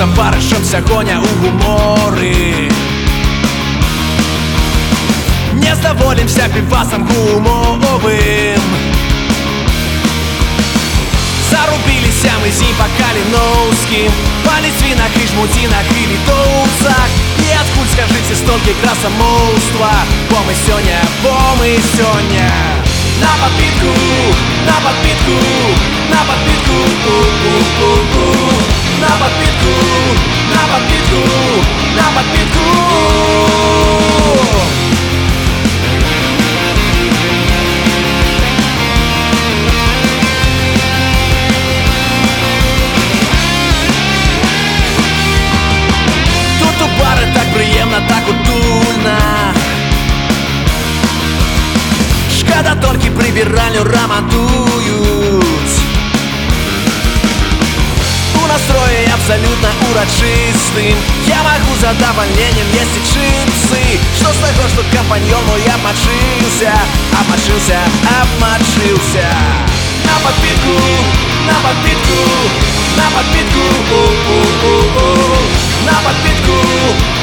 товаришем гоня у гумори Не задоволимся пивасом гумовым. Зарубилися ми зі по Калиновским Палец в винах и жмутинах и литовцах И откуль, скажите, столько красомолства Бо мы сегодня, бо мы сегодня На подпитку, на подпитку, на подпитку на подпитку, на подпитку Тут у бари так приємно, так утульно Шкода только прибиральню ремонтують абсолютно урочистым. Я могу за давлением есть и чипсы. Что с того, что компаньон мой обмочился? Обмочился, обмочился. На подпитку, на подпитку, на подпитку. На подпитку, на подпитку, на подпитку